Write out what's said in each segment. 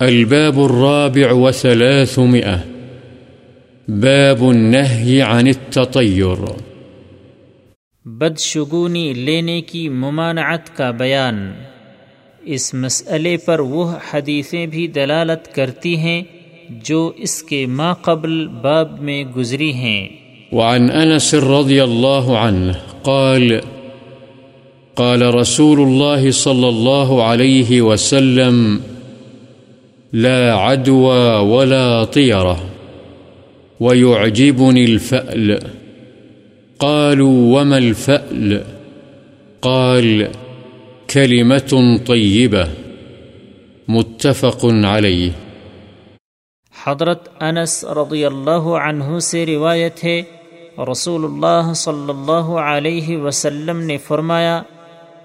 الباب الرابع وثلاثمئة باب النهي عن التطير. بدشگونی لینے کی ممانعت کا بیان. اس مسئلے پر وہ حدیثیں بھی دلالت کرتی ہیں جو اس کے ما قبل باب میں گزری ہیں. وعن أنس رضي الله عنه قال قال رسول الله صلى الله عليه وسلم لا عدوى ولا طيرة ويعجبني الفأل. قالوا وما الفأل؟ قال كلمة طيبة متفق عليه. حضرت انس رضی اللہ عنہ سے روایت ہے، رسول اللہ صلی اللہ علیہ وسلم نے فرمایا،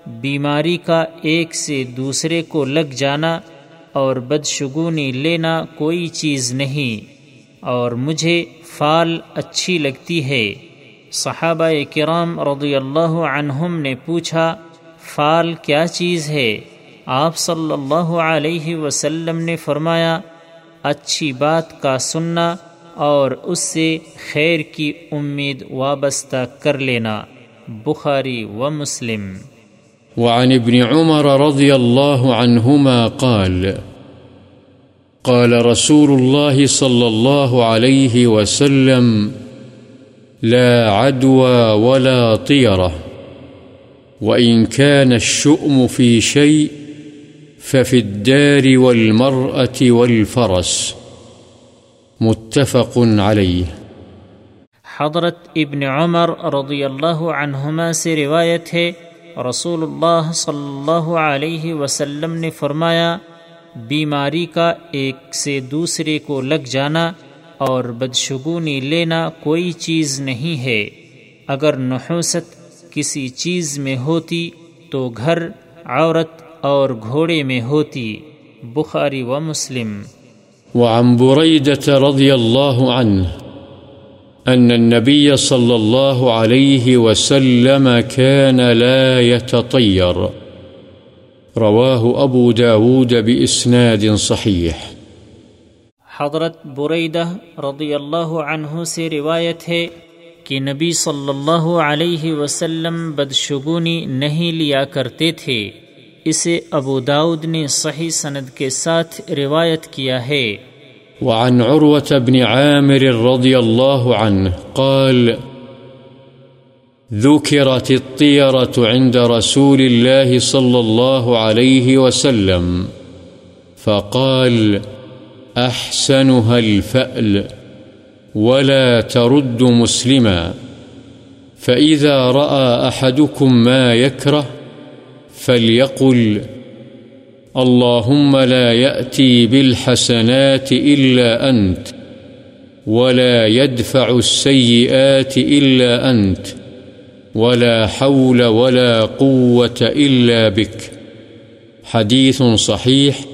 بیماری کا ایک سے دوسرے کو لگ جانا اور بدشگونی لینا کوئی چیز نہیں، اور مجھے فال اچھی لگتی ہے۔ صحابہ کرام رضی اللہ عنہم نے پوچھا، فال کیا چیز ہے؟ آپ صلی اللہ علیہ وسلم نے فرمایا، اچھی بات کا سننا اور اس سے خیر کی امید وابستہ کر لینا۔ بخاری و مسلم۔ وعن ابن عمر رضي الله عنهما قال قال رسول الله صلى الله عليه وسلم، لا عدوى ولا طيرة وإن كان الشؤم في شيء ففي الدار والمرأة والفرس۔ متفق عليه۔ حضرت ابن عمر رضی اللہ عنہما سے روایت ہے، رسول اللہ صلی اللہ علیہ وسلم نے فرمایا بیماری کا ایک سے دوسرے کو لگ جانا اور بدشگونی لینا کوئی چیز نہیں ہے۔ اگر نحوست کسی چیز میں ہوتی تو گھر، عورت اور گھوڑے میں ہوتی۔ بخاری و مسلم۔ وعن بريدة رضي الله عنه أن النبي صلى الله عليه وسلم كان لا يتطير رواه أبو داود بإسناد صحيح حضرت بریدہ رضی اللہ عنہ سے روایت ہے کہ نبی صلی اللہ علیہ وسلم بدشگونی نہیں لیا کرتے تھے۔ اسے ابو داود نے صحیح سند کے ساتھ روایت کیا ہے۔ وعن عروة بن عامر رضي الله عنه قال ذكرت الطيرة عند رسول الله صلى الله عليه وسلم فقال أحسنها الفأل ولا ترد مسلما فإذا رأى أحدكم ما يكره فليقل اللهم لا يأتي بالحسنات إلا أنت ولا يدفع السيئات إلا أنت ولا حول ولا قوة إلا بك. حديث صحيح،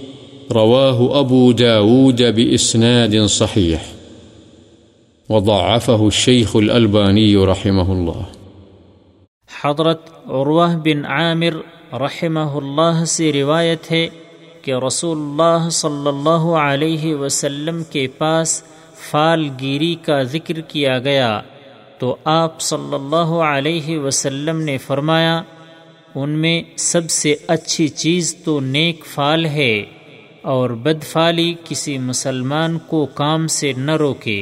رواه أبو داود بإسناد صحيح. وضعفه الشيخ الألباني رحمه الله. حضرت عروہ بن عامر رحمہ اللہ سے روایت ہے کہ رسول اللہ صلی اللہ علیہ وسلم کے پاس فال گیری کا ذکر کیا گیا۔ تو آپ صلی اللہ علیہ وسلم نے فرمایا، ان میں سب سے اچھی چیز تو نیک فال ہے اور بد فالی کسی مسلمان کو کام سے نہ روکے،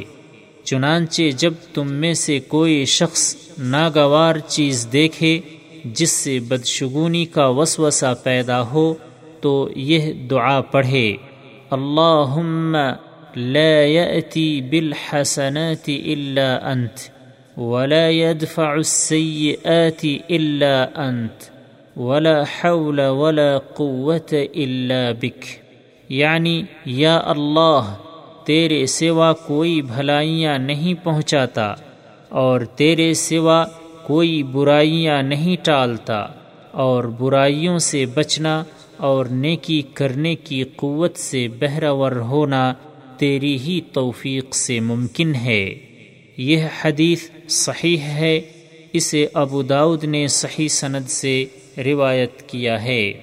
چنانچہ جب تم میں سے کوئی شخص ناگوار چیز دیکھے جس سے بدشگونی کا وسوسہ پیدا ہو تو یہ دعا پڑھے، اللہم لا يأتي بالحسنات إلا أنت ولا يدفع السيئات إلا أنت، ولا حول ولا قوة إلا بك. یعنی یا اللہ، تیرے سوا کوئی بھلائیاں نہیں پہنچاتا، اور تیرے سوا کوئی برائیاں نہیں ٹالتا، اور برائیوں سے بچنا اور نیکی کرنے کی قوت سے بہرور ہونا تیری ہی توفیق سے ممکن ہے۔ یہ حدیث صحیح ہے اسے ابو داود نے صحیح سند سے روایت کیا ہے۔